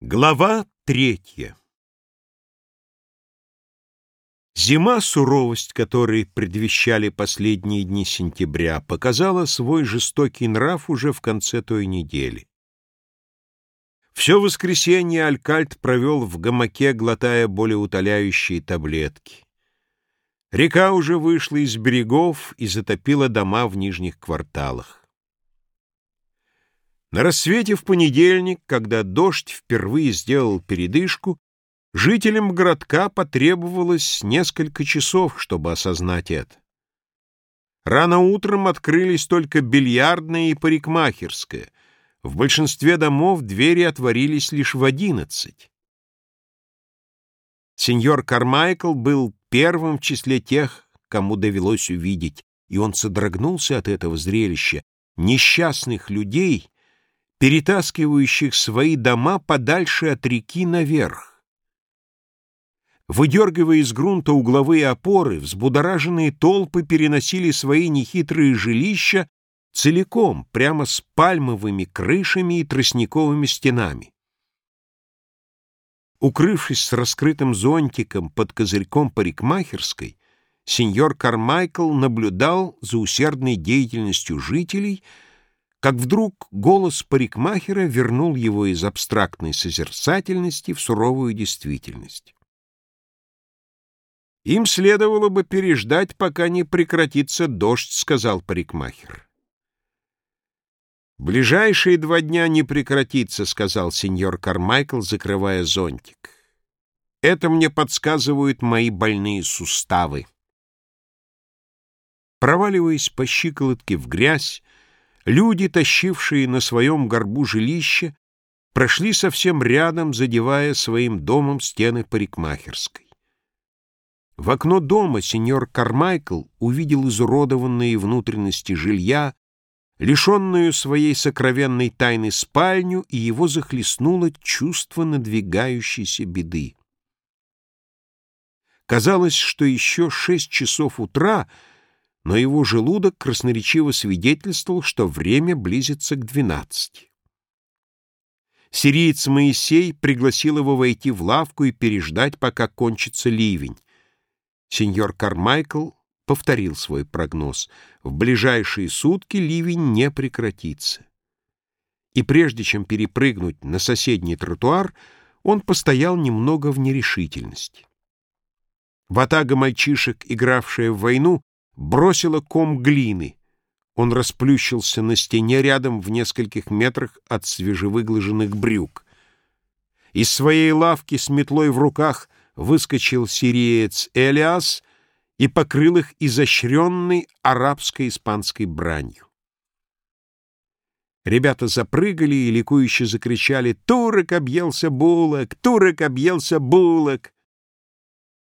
Глава третья Зима, суровость которой предвещали последние дни сентября, показала свой жестокий нрав уже в конце той недели. Все воскресенье Алькальт провел в гамаке, глотая болеутоляющие таблетки. Река уже вышла из берегов и затопила дома в нижних кварталах. На рассвете в понедельник, когда дождь впервые сделал передышку, жителям городка потребовалось несколько часов, чтобы осознать это. Рано утром открылись только бильярдная и парикмахерская. В большинстве домов двери отворились лишь в одиннадцать. Сеньор Кармайкл был первым в числе тех, кому довелось увидеть, и он содрогнулся от этого зрелища, несчастных людей, перетаскивающих свои дома подальше от реки наверх. Выдергивая из грунта угловые опоры, взбудораженные толпы переносили свои нехитрые жилища целиком, прямо с пальмовыми крышами и тростниковыми стенами. Укрывшись с раскрытым зонтиком под козырьком парикмахерской, сеньор Кармайкл наблюдал за усердной деятельностью жителей — как вдруг голос парикмахера вернул его из абстрактной созерцательности в суровую действительность. «Им следовало бы переждать, пока не прекратится дождь», — сказал парикмахер. «Ближайшие два дня не прекратится», — сказал сеньор Кармайкл, закрывая зонтик. «Это мне подсказывают мои больные суставы». Проваливаясь по щиколотке в грязь, Люди, тащившие на своем горбу жилище, прошли совсем рядом, задевая своим домом стены парикмахерской. В окно дома сеньор Кармайкл увидел изуродованные внутренности жилья, лишенную своей сокровенной тайны спальню, и его захлестнуло чувство надвигающейся беды. Казалось, что еще шесть часов утра — но его желудок красноречиво свидетельствовал, что время близится к двенадцати. Сириец Моисей пригласил его войти в лавку и переждать, пока кончится ливень. Сеньор Кармайкл повторил свой прогноз. В ближайшие сутки ливень не прекратится. И прежде чем перепрыгнуть на соседний тротуар, он постоял немного в нерешительности. Ватага мальчишек, игравшая в войну, бросила ком глины. Он расплющился на стене рядом в нескольких метрах от свежевыглаженных брюк. Из своей лавки с метлой в руках выскочил сириец Элиас и покрыл их изощренной арабско-испанской бранью. Ребята запрыгали и ликующе закричали «Турок объелся булок! Турок объелся булок!»